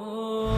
Oh.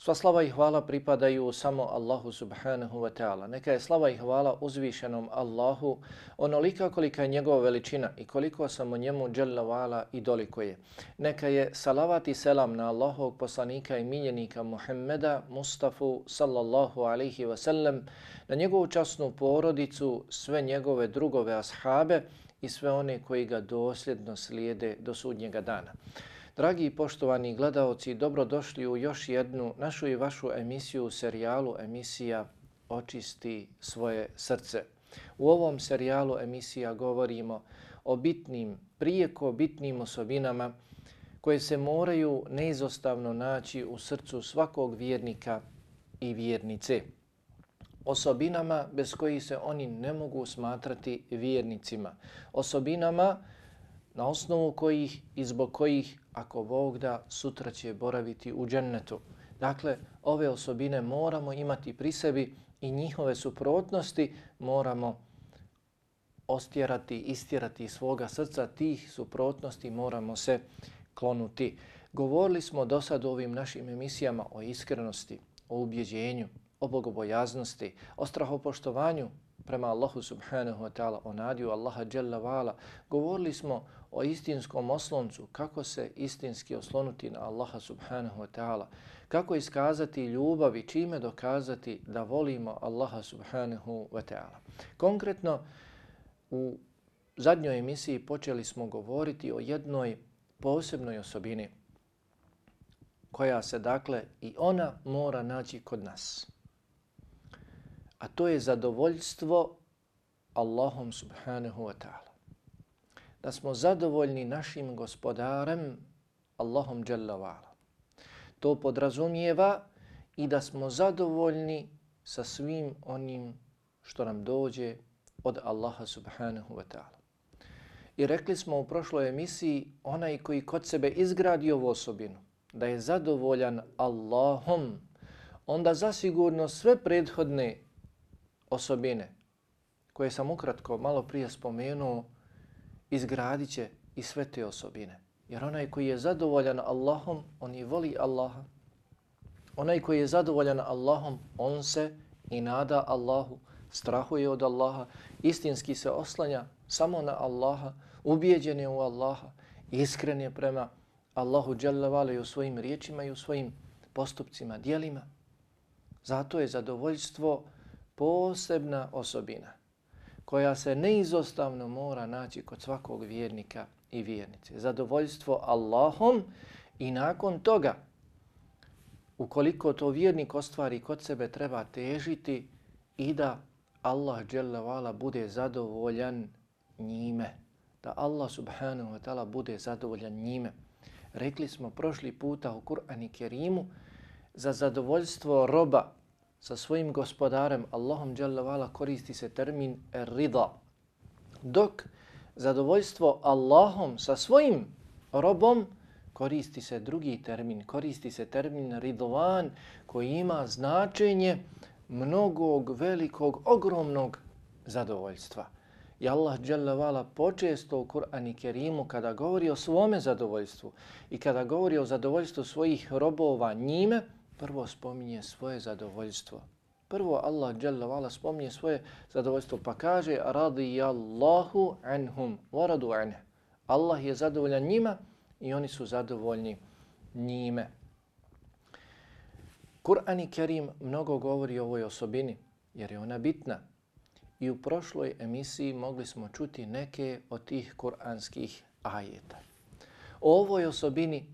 Sva slava i hvala pripadaju samo Allahu subhanahu wa ta'ala. Neka je slava i hvala uzvišenom Allahu onolika kolika je njegova veličina i koliko samo njemu dželle vala i doliko je. Neka je salavat i selam na Allahovog poslanika i miljenika Muhammeda Mustafa sallallahu alaihi wa sallam, na njegovu časnu porodicu, sve njegove drugove ashabe i sve one koji ga dosljedno slijede do sudnjega dana. Dragi i poštovani gledaoci, dobrodošli u još jednu našu i vašu emisiju u serijalu emisija Očisti svoje srce. U ovom serijalu emisija govorimo o bitnim, prijeko bitnim osobinama koje se moraju neizostavno naći u srcu svakog vjernika i vjernice. Osobinama bez kojih se oni ne mogu smatrati vjernicima. Osobinama na osnovu kojih i zbog kojih ako Bog da, sutra će boraviti u džennetu. Dakle, ove osobine moramo imati pri sebi i njihove suprotnosti moramo ostjerati, istjerati iz svoga srca. Tih suprotnosti moramo se klonuti. Govorili smo do sad u ovim našim emisijama o iskrenosti, o ubjeđenju, o bogobojaznosti, o strahopoštovanju prema Allahu subhanahu wa ta'ala, o nadiju Allaha jalla vala. Govorili smo o istinskom osloncu, kako se istinski oslonuti na Allaha subhanahu wa ta'ala, kako iskazati ljubav i čime dokazati da volimo Allaha subhanahu wa ta'ala. Konkretno, u zadnjoj emisiji počeli smo govoriti o jednoj posebnoj osobini koja se dakle i ona mora naći kod nas. A to je zadovoljstvo Allahom subhanahu wa ta'ala da smo zadovoljni našim gospodarem Allahom Jalla. To podrazumijeva i da smo zadovoljni sa svim onim što nam dođe od Allaha subhanahu wa ta'ala. I rekli smo u prošloj emisiji, onaj koji kod sebe izgradi ovu osobinu, da je zadovoljan Allahom, onda zasigurno sve prethodne osobine, koje sam ukratko malo prije spomenuo, izgradit će i sve te osobine. Jer onaj koji je zadovoljan Allahom, on i voli Allaha. Onaj koji je zadovoljan Allahom, on se i nada Allahu, strahuje od Allaha, istinski se oslanja samo na Allaha, ubijeđen je u Allaha, iskren je prema Allahu dželle u svojim riječima i u svojim postupcima, dijelima. Zato je zadovoljstvo posebna osobina koja se neizostavno mora naći kod svakog vjernika i vjernice. Zadovoljstvo Allahom i nakon toga, ukoliko to vjernik ostvari kod sebe, treba težiti i da Allah vala bude zadovoljan njime. Da Allah subhanahu wa ta'ala bude zadovoljan njime. Rekli smo prošli puta u Kur'an i Kerimu za zadovoljstvo roba sa svojim gospodarem Allahom dželle koristi se termin rida. Dok zadovoljstvo Allahom sa svojim robom koristi se drugi termin, koristi se termin ridvan koji ima značenje mnogog, velikog, ogromnog zadovoljstva. I Allah dželle vala počesto u Kur'anu Kerimu kada govori o svome zadovoljstvu i kada govori o zadovoljstvu svojih robova njime, prvo spominje svoje zadovoljstvo. Prvo Allah dželle vala spominje svoje zadovoljstvo pa kaže radiyallahu anhum wa radu anhu. Allah je zadovoljan njima i oni su zadovoljni njime. Kur'an i Kerim mnogo govori o ovoj osobini jer je ona bitna. I u prošloj emisiji mogli smo čuti neke od tih kuranskih ajeta. O ovoj osobini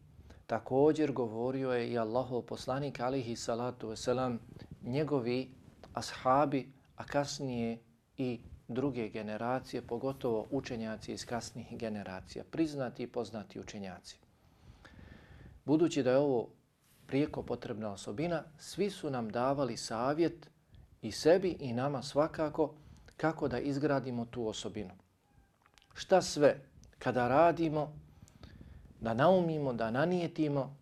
također govorio je i Allahov poslanik alihi salatu wasalam, njegovi ashabi, a kasnije i druge generacije, pogotovo učenjaci iz kasnih generacija, priznati i poznati učenjaci. Budući da je ovo prijeko potrebna osobina, svi su nam davali savjet i sebi i nama svakako kako da izgradimo tu osobinu. šta sve kada radimo, da naumimo, da nanijetimo,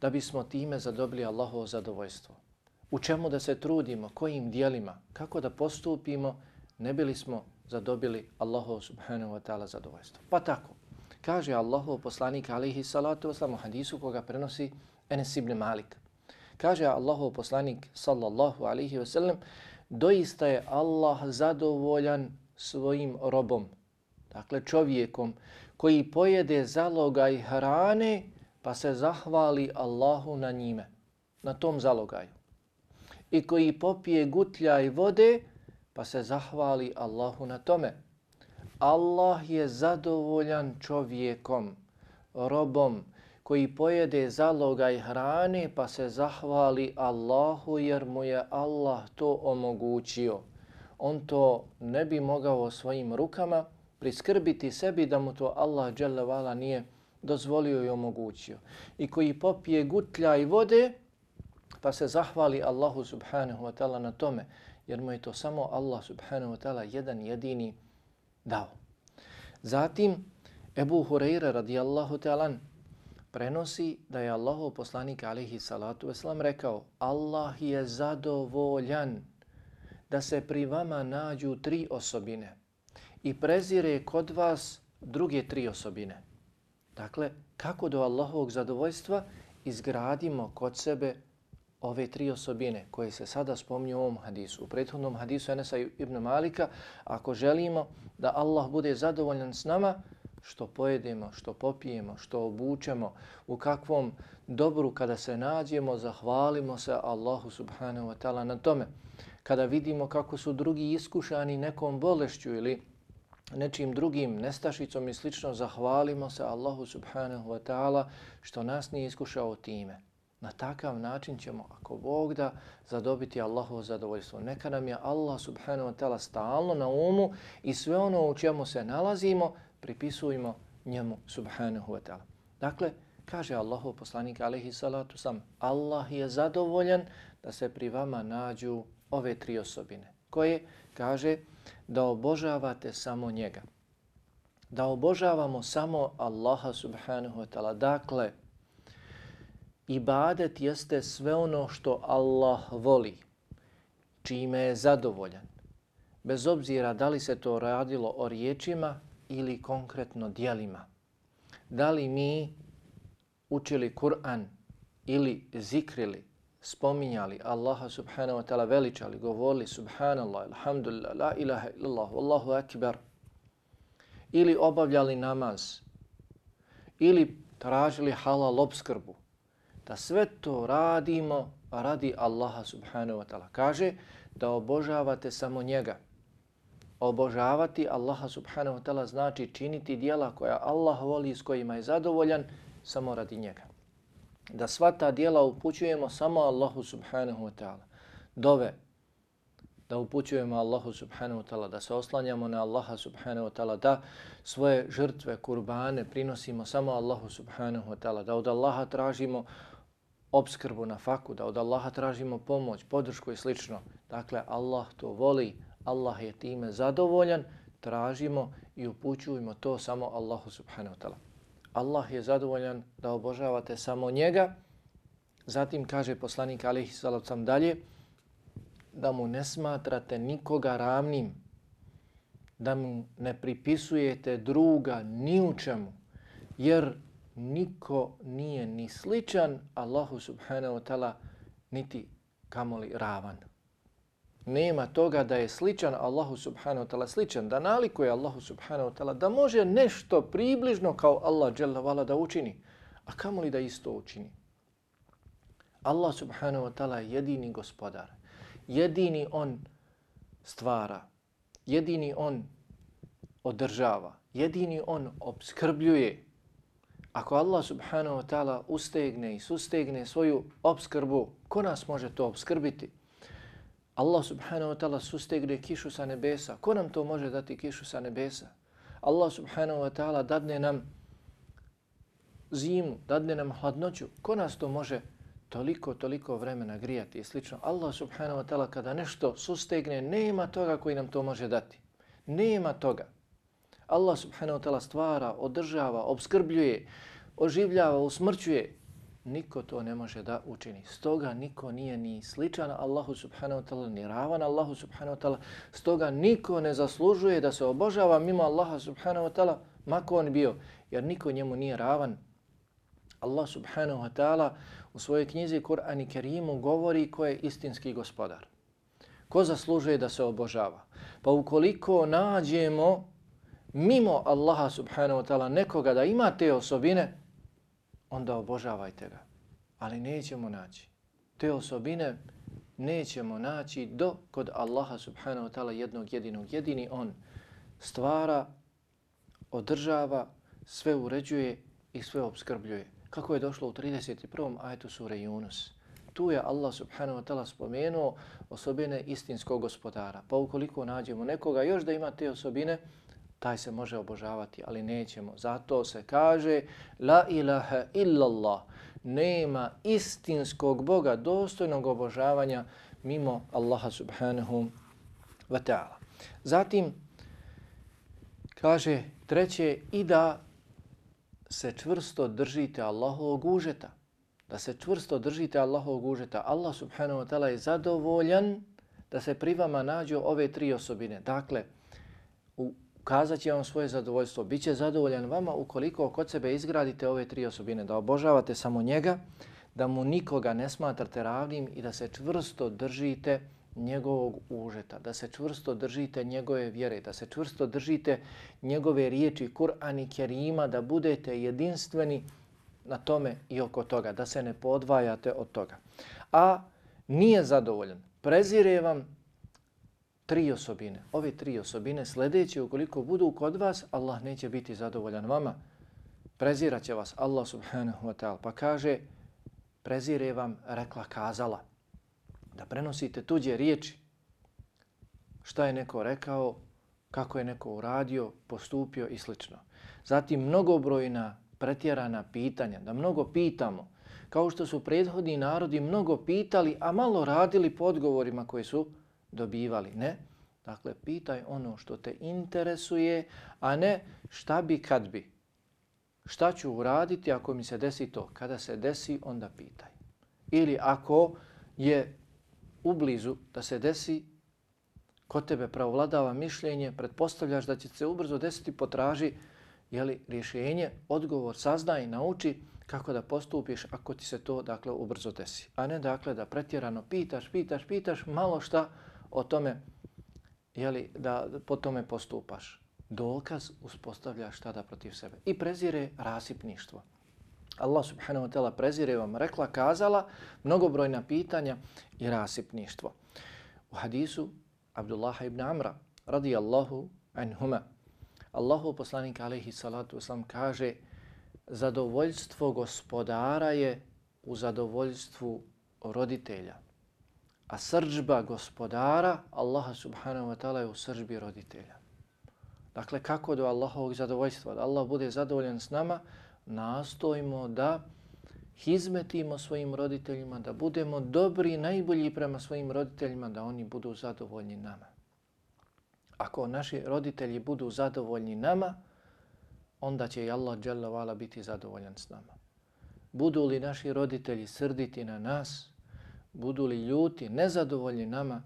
da bismo time zadobili Allahovo zadovoljstvo. U čemu da se trudimo, kojim dijelima, kako da postupimo, ne bili smo zadobili Allahovo subhanahu wa ta'ala zadovoljstvo. Pa tako, kaže Allahov poslanik alihi salatu wasalam u hadisu koga prenosi Enes ibn Malik. Kaže Allahov poslanik sallallahu alihi wasallam, doista je Allah zadovoljan svojim robom, dakle čovjekom koji pojede zalogaj hrane pa se zahvali Allahu na njime, na tom zalogaju. I koji popije gutljaj vode pa se zahvali Allahu na tome. Allah je zadovoljan čovjekom, robom, koji pojede zalogaj hrane pa se zahvali Allahu jer mu je Allah to omogućio. On to ne bi mogao svojim rukama priskrbiti sebi da mu to Allah dželle nije dozvolio i omogućio. I koji popije gutlja i vode pa se zahvali Allahu subhanahu wa ta'ala na tome jer mu je to samo Allah subhanahu wa ta'ala jedan jedini dao. Zatim Ebu Hureyre radijallahu ta'ala prenosi da je Allahov poslanik alihi salatu wasalam rekao Allah je zadovoljan da se pri vama nađu tri osobine i prezire kod vas druge tri osobine. Dakle, kako do Allahovog zadovoljstva izgradimo kod sebe ove tri osobine koje se sada spomnju u ovom hadisu. U prethodnom hadisu Enesa ibn Malika, ako želimo da Allah bude zadovoljan s nama, što pojedemo, što popijemo, što obučemo, u kakvom dobru kada se nađemo, zahvalimo se Allahu subhanahu wa ta'ala na tome. Kada vidimo kako su drugi iskušani nekom bolešću ili nečim drugim nestašicom i slično, zahvalimo se Allahu subhanahu wa ta'ala što nas nije iskušao time. Na takav način ćemo, ako Bog da, zadobiti Allahu zadovoljstvo. Neka nam je Allah subhanahu wa ta'ala stalno na umu i sve ono u čemu se nalazimo, pripisujemo njemu subhanahu wa ta'ala. Dakle, kaže Allahu poslanik alaihi salatu sam, Allah je zadovoljan da se pri vama nađu ove tri osobine. Koje, kaže, da obožavate samo njega. Da obožavamo samo Allaha subhanahu wa ta'ala. Dakle, ibadet jeste sve ono što Allah voli, čime je zadovoljan. Bez obzira da li se to radilo o riječima ili konkretno dijelima. Da li mi učili Kur'an ili zikrili spominjali Allaha subhanahu wa ta'ala veličali, govorili subhanallah, alhamdulillah, la ilaha illallah, wallahu akbar, ili obavljali namaz, ili tražili halal obskrbu, da sve to radimo radi Allaha subhanahu wa ta'ala. Kaže da obožavate samo njega. Obožavati Allaha subhanahu wa ta'ala znači činiti dijela koja Allah voli i s kojima je zadovoljan samo radi njega da sva ta dijela upućujemo samo Allahu subhanahu wa ta'ala. Dove, da upućujemo Allahu subhanahu wa ta'ala, da se oslanjamo na Allaha subhanahu wa ta'ala, da svoje žrtve, kurbane prinosimo samo Allahu subhanahu wa ta'ala, da od Allaha tražimo obskrbu na faku, da od Allaha tražimo pomoć, podršku i slično. Dakle, Allah to voli, Allah je time zadovoljan, tražimo i upućujemo to samo Allahu subhanahu wa ta'ala. Allah je zadovoljan da obožavate samo njega. Zatim kaže poslanik alihi salacom dalje da mu ne smatrate nikoga ravnim, da mu ne pripisujete druga ni u čemu, jer niko nije ni sličan Allahu subhanahu wa ta'ala niti kamoli ravan nema toga da je sličan Allahu subhanahu wa ta'ala, sličan, da nalikuje Allahu subhanahu wa ta'ala, da može nešto približno kao Allah dželle vala da učini, a kamo li da isto učini? Allah subhanahu wa ta'ala je jedini gospodar, jedini on stvara, jedini on održava, jedini on obskrbljuje. Ako Allah subhanahu wa ta'ala ustegne i sustegne svoju obskrbu, ko nas može to obskrbiti? Allah subhanahu wa ta'ala sustegne kišu sa nebesa. Ko nam to može dati kišu sa nebesa? Allah subhanahu wa ta'ala dadne nam zimu, dadne nam hladnoću. Ko nas to može toliko, toliko vremena grijati i slično? Allah subhanahu wa ta'ala kada nešto sustegne, nema toga koji nam to može dati. Nema toga. Allah subhanahu wa ta'ala stvara, održava, obskrbljuje, oživljava, usmrćuje. Niko to ne može da učini. Stoga niko nije ni sličan Allahu subhanahu wa ta'ala, ni ravan Allahu subhanahu wa ta'ala. Stoga niko ne zaslužuje da se obožava mimo Allaha subhanahu wa ta'ala, mako on bio, jer niko njemu nije ravan. Allah subhanahu wa ta'ala u svojoj knjizi Kur'an i Kerimu govori ko je istinski gospodar. Ko zaslužuje da se obožava? Pa ukoliko nađemo mimo Allaha subhanahu wa ta'ala nekoga da ima te osobine, onda obožavajte ga. Ali nećemo naći. Te osobine nećemo naći do kod Allaha subhanahu wa ta'ala jednog jedinog. Jedini on stvara, održava, sve uređuje i sve obskrbljuje. Kako je došlo u 31. ajetu sure Yunus. Tu je Allah subhanahu wa ta'ala spomenuo osobine istinskog gospodara. Pa ukoliko nađemo nekoga još da ima te osobine, taj se može obožavati, ali nećemo. Zato se kaže La ilaha illallah. Nema istinskog Boga dostojnog obožavanja mimo Allaha subhanahu wa ta'ala. Zatim kaže treće i da se čvrsto držite Allahovog užeta. Da se čvrsto držite Allahovog užeta. Allah subhanahu wa ta'ala je zadovoljan da se pri vama nađu ove tri osobine. Dakle, u ukazat će vam svoje zadovoljstvo. Biće zadovoljan vama ukoliko kod sebe izgradite ove tri osobine, da obožavate samo njega, da mu nikoga ne smatrate ravnim i da se čvrsto držite njegovog užeta, da se čvrsto držite njegove vjere, da se čvrsto držite njegove riječi Kur'an i Kerima, da budete jedinstveni na tome i oko toga, da se ne podvajate od toga. A nije zadovoljan, prezire vam tri osobine. Ove tri osobine sljedeće, ukoliko budu kod vas, Allah neće biti zadovoljan vama. Prezirat će vas Allah subhanahu wa ta'ala. Pa kaže, prezire vam rekla kazala. Da prenosite tuđe riječi. Šta je neko rekao, kako je neko uradio, postupio i slično. Zatim mnogobrojna pretjerana pitanja, da mnogo pitamo. Kao što su prethodni narodi mnogo pitali, a malo radili po odgovorima koji su dobivali. Ne. Dakle, pitaj ono što te interesuje, a ne šta bi kad bi. Šta ću uraditi ako mi se desi to? Kada se desi, onda pitaj. Ili ako je u blizu da se desi, kod tebe pravovladava mišljenje, pretpostavljaš da će se ubrzo desiti, potraži jeli, rješenje, odgovor, saznaj, nauči kako da postupiš ako ti se to dakle ubrzo desi. A ne dakle da pretjerano pitaš, pitaš, pitaš, malo šta o tome, jeli, da po tome postupaš. Dokaz uspostavljaš tada protiv sebe. I prezire rasipništvo. Allah subhanahu wa ta'ala prezire vam rekla, kazala, mnogobrojna pitanja i rasipništvo. U hadisu Abdullah ibn Amra radijallahu anhuma, Allahu poslanik alaihi salatu wasalam kaže zadovoljstvo gospodara je u zadovoljstvu roditelja. A srđba gospodara, Allaha subhanahu wa ta'ala je u srđbi roditelja. Dakle, kako do Allahovog zadovoljstva? Da Allah bude zadovoljan s nama, nastojimo da hizmetimo svojim roditeljima, da budemo dobri i najbolji prema svojim roditeljima, da oni budu zadovoljni nama. Ako naši roditelji budu zadovoljni nama, onda će i Allah biti zadovoljan s nama. Budu li naši roditelji srditi na nas, budu li ljuti, nezadovoljni nama,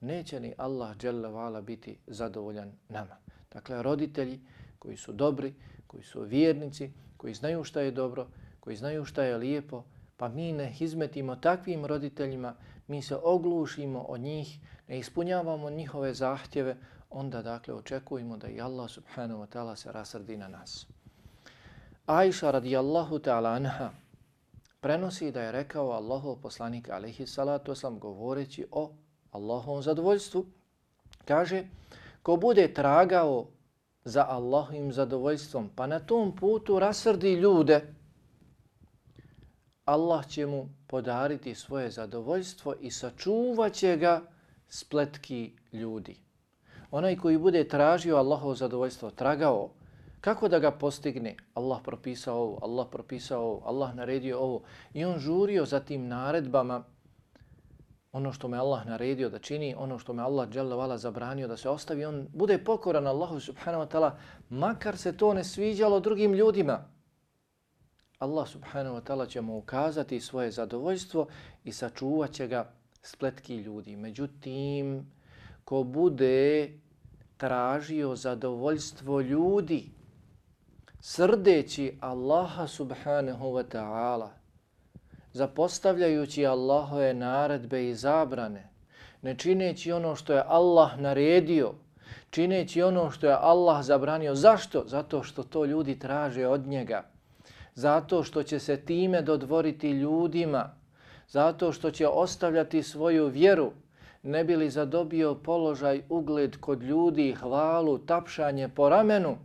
neće ni Allah dželle biti zadovoljan nama. Dakle, roditelji koji su dobri, koji su vjernici, koji znaju šta je dobro, koji znaju šta je lijepo, pa mi ne izmetimo takvim roditeljima, mi se oglušimo od njih, ne ispunjavamo njihove zahtjeve, onda dakle očekujemo da i Allah subhanahu wa ta'ala se rasrdi na nas. Aisha radijallahu ta'ala anha, prenosi da je rekao Allahov poslanik alaihi salatu oslam govoreći o Allahovom zadovoljstvu. Kaže, ko bude tragao za Allahovim zadovoljstvom, pa na tom putu rasrdi ljude, Allah će mu podariti svoje zadovoljstvo i sačuvat će ga spletki ljudi. Onaj koji bude tražio Allahovo zadovoljstvo, tragao, Kako da ga postigne? Allah propisao ovo, Allah propisao ovo, Allah naredio ovo. I on žurio za tim naredbama. ono što me Allah naredio da čini, ono što me Allah dželle zabranio da se ostavi, on bude pokoran Allahu subhanahu wa ta'ala, makar se to ne sviđalo drugim ljudima. Allah subhanahu wa ta'ala će mu ukazati svoje zadovoljstvo i sačuvat će ga spletki ljudi. Međutim, ko bude tražio zadovoljstvo ljudi, srdeći Allaha subhanahu wa ta'ala, zapostavljajući Allahove naredbe i zabrane, ne čineći ono što je Allah naredio, čineći ono što je Allah zabranio. Zašto? Zato što to ljudi traže od njega. Zato što će se time dodvoriti ljudima. Zato što će ostavljati svoju vjeru. Ne bi li zadobio položaj, ugled kod ljudi, hvalu, tapšanje po ramenu,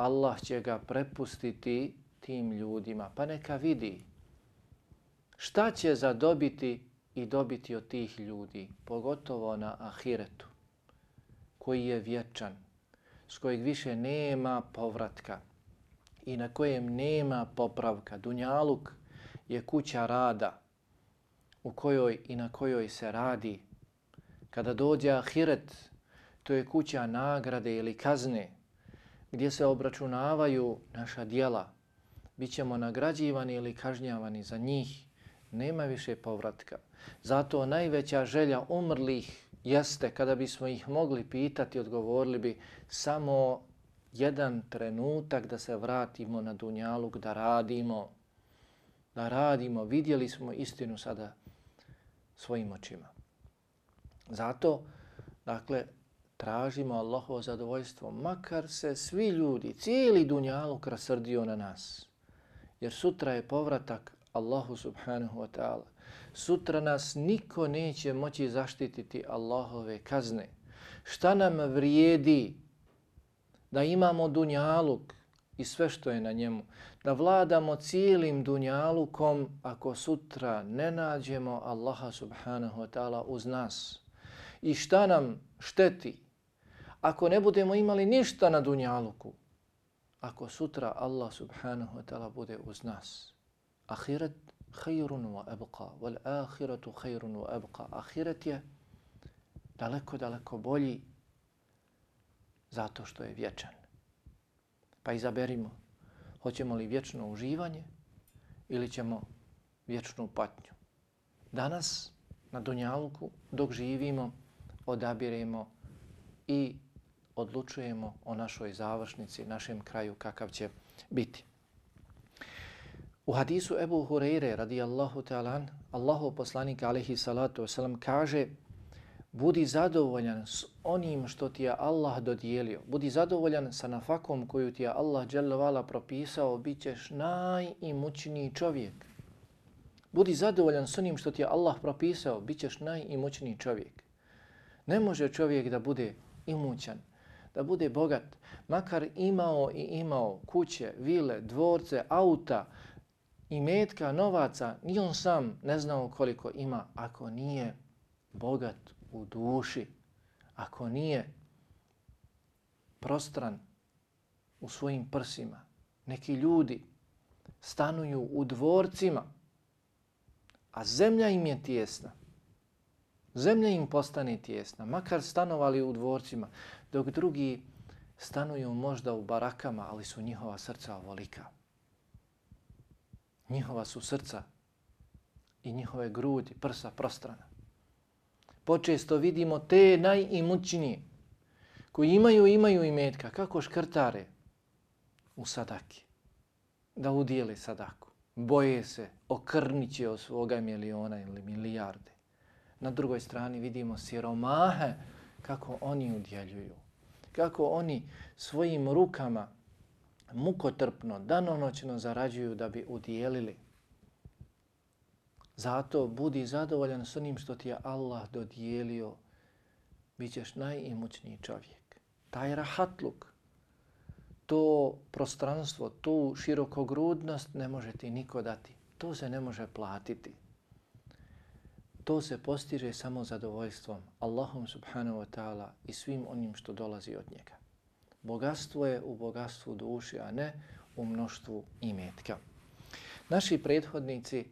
Allah će ga prepustiti tim ljudima. Pa neka vidi šta će zadobiti i dobiti od tih ljudi, pogotovo na ahiretu, koji je vječan, s kojeg više nema povratka i na kojem nema popravka. Dunjaluk je kuća rada u kojoj i na kojoj se radi. Kada dođe ahiret, to je kuća nagrade ili kazne gdje se obračunavaju naša dijela. Bićemo nagrađivani ili kažnjavani za njih nema više povratka. Zato najveća želja umrlih jeste kada bismo ih mogli pitati, odgovorili bi samo jedan trenutak da se vratimo na Dunjaluk, da radimo, da radimo. Vidjeli smo istinu sada svojim očima. Zato, dakle, tražimo Allahovo zadovoljstvo, makar se svi ljudi, cijeli Dunjaluk rasrdio na nas. Jer sutra je povratak Allahu subhanahu wa ta'ala. Sutra nas niko neće moći zaštititi Allahove kazne. Šta nam vrijedi da imamo dunjaluk i sve što je na njemu, da vladamo cijelim dunjalukom ako sutra ne nađemo Allaha subhanahu wa ta'ala uz nas. I šta nam šteti ako ne budemo imali ništa na dunjaluku, ako sutra Allah subhanahu wa ta'ala bude uz nas ahiret khairun wa abqa wal akhiratu khairun wa abqa. Ahiret je daleko daleko bolji zato što je vječan. Pa izaberimo hoćemo li vječno uživanje ili ćemo vječnu patnju. Danas na dunjaluku dok živimo odabiremo i odlučujemo o našoj završnici, našem kraju kakav će biti. U hadisu Ebu Hureyre radijallahu ta'ala, Allahu poslanik alaihi salatu wasalam kaže budi zadovoljan s onim što ti je Allah dodijelio. Budi zadovoljan sa nafakom koju ti je Allah dželovala propisao, bit ćeš najimućniji čovjek. Budi zadovoljan s onim što ti je Allah propisao, bit ćeš najimućniji čovjek. Ne može čovjek da bude imućan, da bude bogat, makar imao i imao kuće, vile, dvorce, auta, i metka, novaca, ni on sam ne znao koliko ima ako nije bogat u duši, ako nije prostran u svojim prsima. Neki ljudi stanuju u dvorcima, a zemlja im je tijesna. Zemlja im postane tjesna, makar stanovali u dvorcima, dok drugi stanuju možda u barakama, ali su njihova srca ovolika njihova su srca i njihove grudi, prsa prostrana. Počesto vidimo te najimućnije koji imaju, imaju imetka, kako škrtare u sadaki, da udijele sadaku. Boje se, okrniće od svoga miliona ili milijarde. Na drugoj strani vidimo siromahe kako oni udjeljuju, kako oni svojim rukama mukotrpno, danonoćno zarađuju da bi udijelili. Zato budi zadovoljan s onim što ti je Allah dodijelio, Bićeš najimućniji čovjek. Taj rahatluk, to prostranstvo, tu širokogrudnost ne može ti niko dati. To se ne može platiti. To se postiže samo zadovoljstvom Allahom subhanahu wa ta'ala i svim onim što dolazi od njega. Bogatstvo je u bogatstvu duši, a ne u mnoštvu imetka. Naši prethodnici,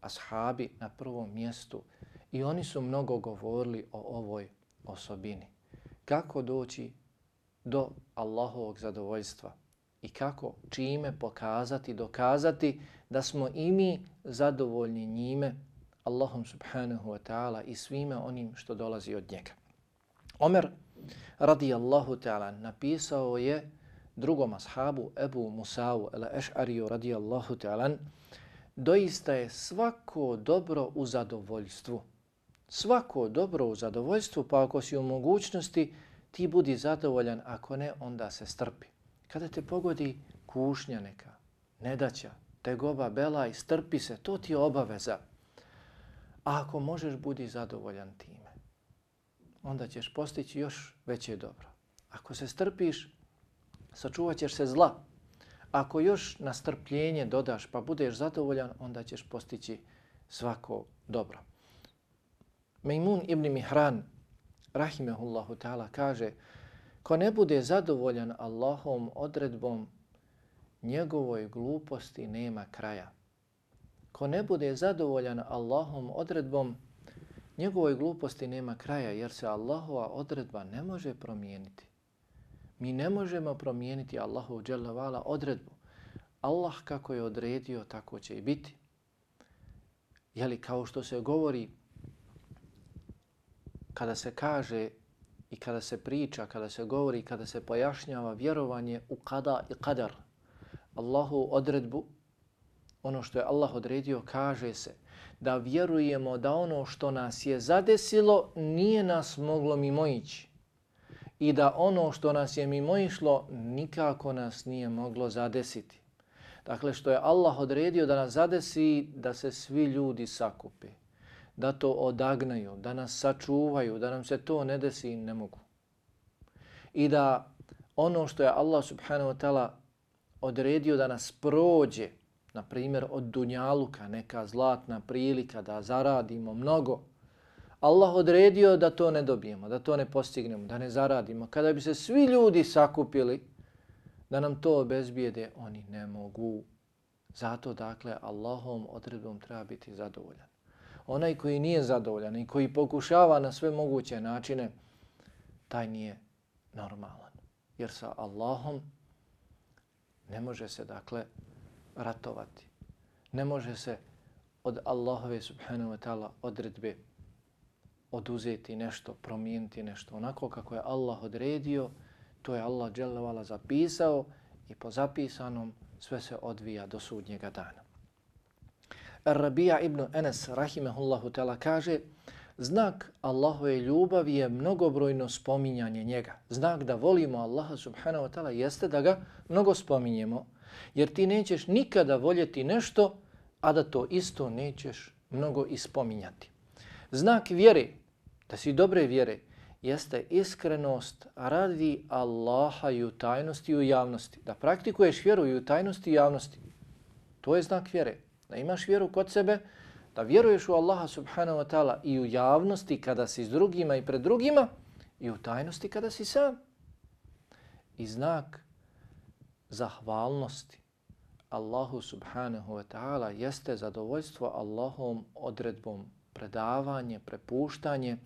ashabi na prvom mjestu I oni su mnogo govorili o ovoj osobini. Kako doći do Allahovog zadovoljstva i kako čime pokazati, dokazati da smo i mi zadovoljni njime, Allahom subhanahu wa ta'ala i svime onim što dolazi od njega. Omer radijallahu ta'ala napisao je drugom ashabu Ebu Musa'u el-Eš'ariju radijallahu ta'ala doista je svako dobro u zadovoljstvu. Svako dobro u zadovoljstvu, pa ako si u mogućnosti, ti budi zadovoljan, ako ne, onda se strpi. Kada te pogodi kušnja neka, nedaća, tegoba, bela i strpi se, to ti je obaveza. A ako možeš, budi zadovoljan time. Onda ćeš postići još veće dobro. Ako se strpiš, sačuvat ćeš se zla. Ako još na strpljenje dodaš pa budeš zadovoljan, onda ćeš postići svako dobro. Mejmun ibn Mihran, rahimehullahu ta'ala, kaže ko ne bude zadovoljan Allahom odredbom, njegovoj gluposti nema kraja. Ko ne bude zadovoljan Allahom odredbom, njegovoj gluposti nema kraja, jer se Allahova odredba ne može promijeniti. Mi ne možemo promijeniti Allahu dželavala odredbu. Allah kako je odredio, tako će i biti. Jeli kao što se govori, kada se kaže i kada se priča, kada se govori, kada se pojašnjava vjerovanje u kada i kadar, Allahu odredbu, ono što je Allah odredio, kaže se da vjerujemo da ono što nas je zadesilo nije nas moglo mimoići i da ono što nas je mimoišlo nikako nas nije moglo zadesiti. Dakle, što je Allah odredio da nas zadesi, da se svi ljudi sakupe, da to odagnaju, da nas sačuvaju, da nam se to ne desi i ne mogu. I da ono što je Allah subhanahu wa ta'ala odredio da nas prođe, na primjer od dunjaluka, neka zlatna prilika da zaradimo mnogo, Allah odredio da to ne dobijemo, da to ne postignemo, da ne zaradimo. Kada bi se svi ljudi sakupili da nam to obezbijede, oni ne mogu. Zato, dakle, Allahom odredbom treba biti zadovoljan. Onaj koji nije zadovoljan i koji pokušava na sve moguće načine, taj nije normalan. Jer sa Allahom ne može se, dakle, ratovati. Ne može se od Allahove subhanahu wa ta'ala odredbe oduzeti nešto, promijeniti nešto. Onako kako je Allah odredio, to je Allah dželjavala zapisao i po zapisanom sve se odvija do sudnjega dana. Rabija ibn Enes, rahimehullahu ta'ala, kaže znak Allahove ljubavi je mnogobrojno spominjanje njega. Znak da volimo Allaha subhanahu wa ta'ala jeste da ga mnogo spominjemo, jer ti nećeš nikada voljeti nešto, a da to isto nećeš mnogo ispominjati. Znak vjere da si dobre vjere, jeste iskrenost radi Allaha i u tajnosti i u javnosti. Da praktikuješ vjeru i u tajnosti i javnosti. To je znak vjere. Da imaš vjeru kod sebe, da vjeruješ u Allaha subhanahu wa ta'ala i u javnosti kada si s drugima i pred drugima i u tajnosti kada si sam. I znak zahvalnosti Allahu subhanahu wa ta'ala jeste zadovoljstvo Allahom odredbom predavanje, prepuštanje,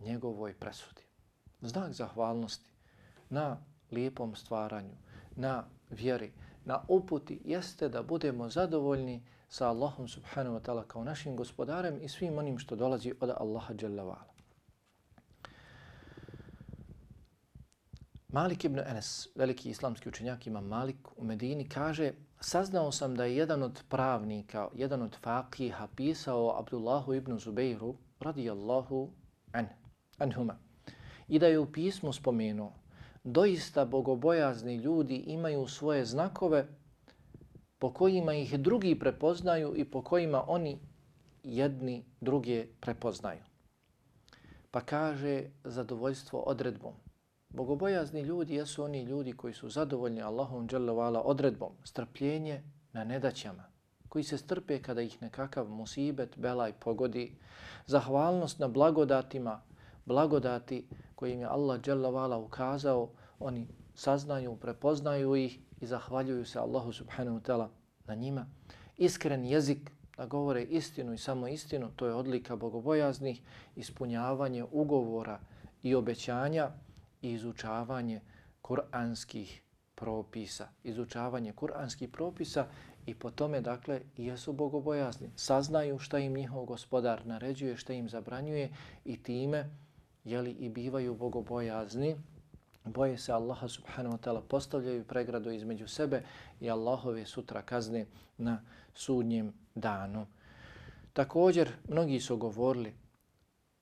njegovoj presudi. Znak zahvalnosti na lijepom stvaranju, na vjeri, na uputi jeste da budemo zadovoljni sa Allahom subhanahu wa ta'ala kao našim gospodarem i svim onim što dolazi od Allaha dželle wa'ala. Malik ibn Enes, veliki islamski učenjak ima Malik u Medini, kaže saznao sam da je jedan od pravnika, jedan od fakiha pisao Abdullahu ibn Zubeiru radijallahu anhu anhuma. I da je u pismu spomenuo, doista bogobojazni ljudi imaju svoje znakove po kojima ih drugi prepoznaju i po kojima oni jedni druge prepoznaju. Pa kaže zadovoljstvo odredbom. Bogobojazni ljudi jesu oni ljudi koji su zadovoljni Allahom dželovala odredbom, strpljenje na nedaćama, koji se strpe kada ih nekakav musibet, belaj pogodi, zahvalnost na blagodatima, blagodati kojim je Allah dželle ukazao, oni saznaju, prepoznaju ih i zahvaljuju se Allahu subhanahu wa ta'ala na njima. Iskren jezik, da govore istinu i samo istinu, to je odlika bogobojaznih, ispunjavanje ugovora i obećanja i izučavanje kuranskih propisa. Izučavanje kuranskih propisa i po tome, dakle, jesu bogobojazni. Saznaju šta im njihov gospodar naređuje, šta im zabranjuje i time, jeli, i bivaju bogobojazni, boje se Allaha subhanahu wa ta'ala, postavljaju pregradu između sebe i Allahove sutra kazne na sudnjem danu. Također, mnogi su govorili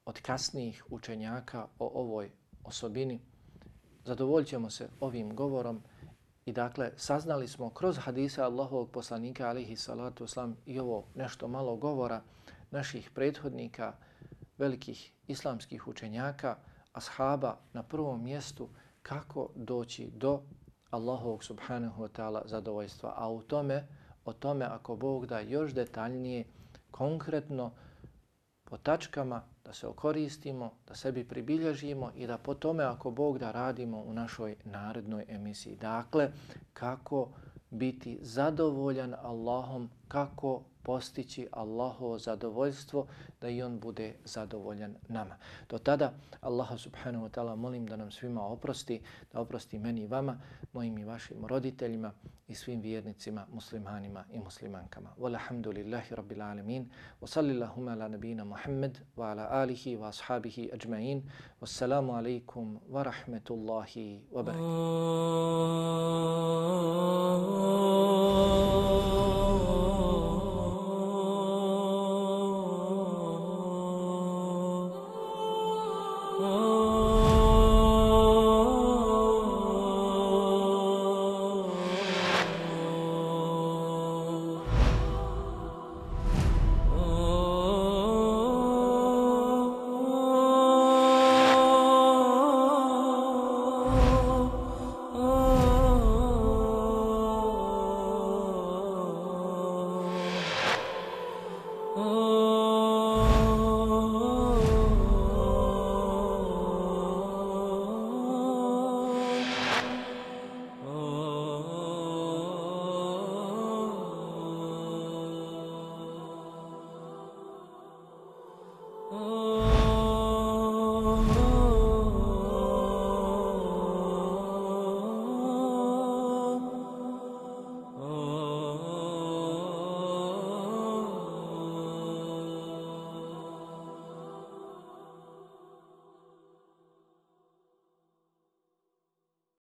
od kasnijih učenjaka o ovoj osobini. Zadovoljit se ovim govorom i dakle saznali smo kroz hadise Allahovog poslanika alihi salatu oslam i ovo nešto malo govora naših prethodnika, velikih islamskih učenjaka, ashaba na prvom mjestu kako doći do Allahovog subhanahu wa ta'ala zadovoljstva. A u tome, o tome ako Bog da još detaljnije, konkretno, po tačkama, da se okoristimo, da sebi pribilježimo i da po tome, ako Bog da radimo u našoj narednoj emisiji. Dakle, kako biti zadovoljan Allahom, kako postići Allahovo zadovoljstvo da i on bude zadovoljan nama. Do tada Allaha subhanahu wa ta'ala molim da nam svima oprosti, da oprosti meni i vama, mojim i vašim roditeljima i svim vjernicima, muslimanima i muslimankama. Walhamdulillahi rabbil alamin. Wa sallillahuma ala nabina Muhammad wa ala alihi wa ashabihi ajma'in. Wassalamu alaikum wa rahmetullahi wa barakatuh. Oh.